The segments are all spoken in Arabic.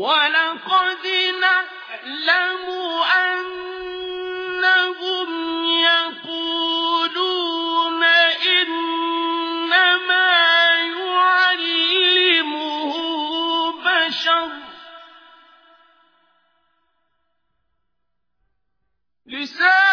ولقد نعلم أنهم يقولون إنما يعلمه بشر. لسان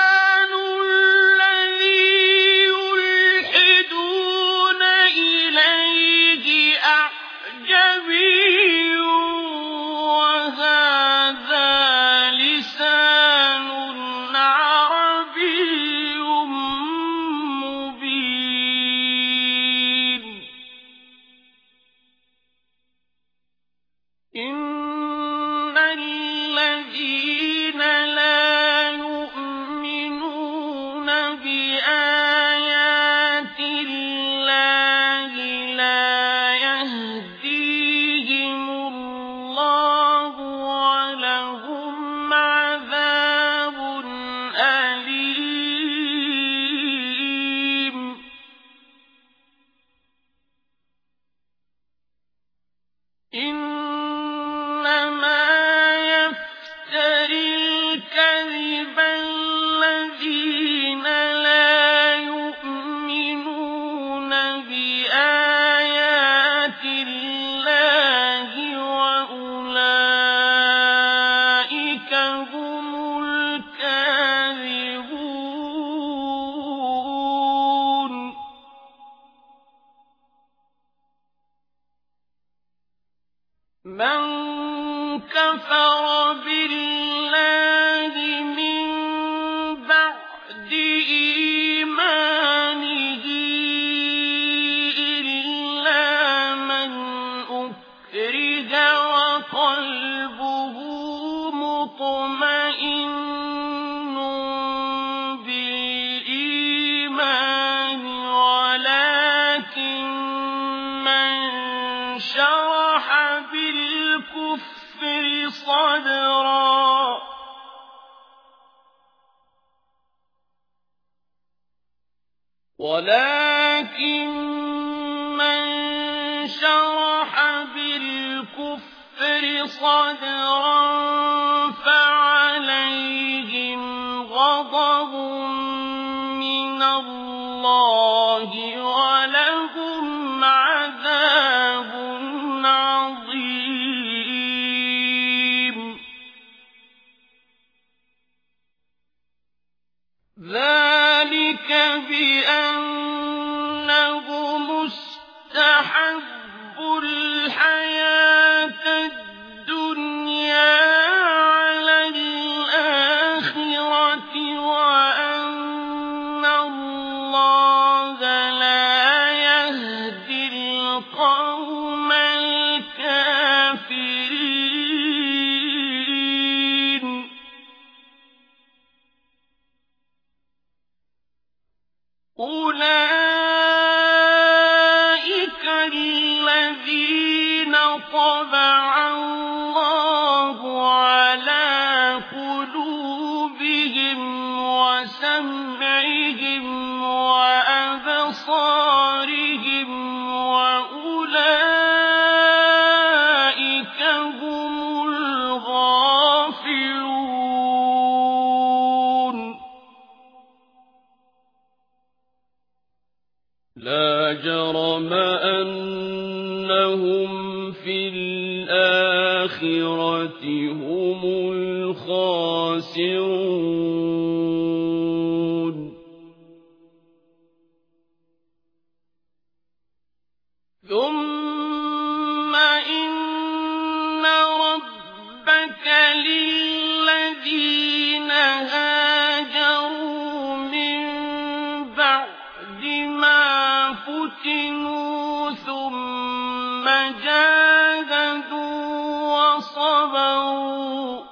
من كفر بالله من بعد إيمانه إلا من أكره وقلبه مطمئن بالإيمان ولكن من شرح بالكفر صدرا. ولكن من شرح بالكفر صدرا ذلك بأنه مستحب الحياة. الذين طبع الله على قلوبهم وسمعهم وأبصارهم جرم أنهم في الآخرة هم الخاسرون. ثم إن ربك للذين هاجروا من بعد ما فتنوا ثم جاهدوا وصبروا.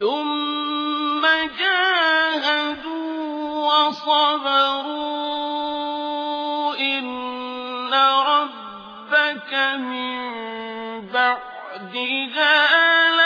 ثم جاهدوا وصبروا. إن ربك من بعدها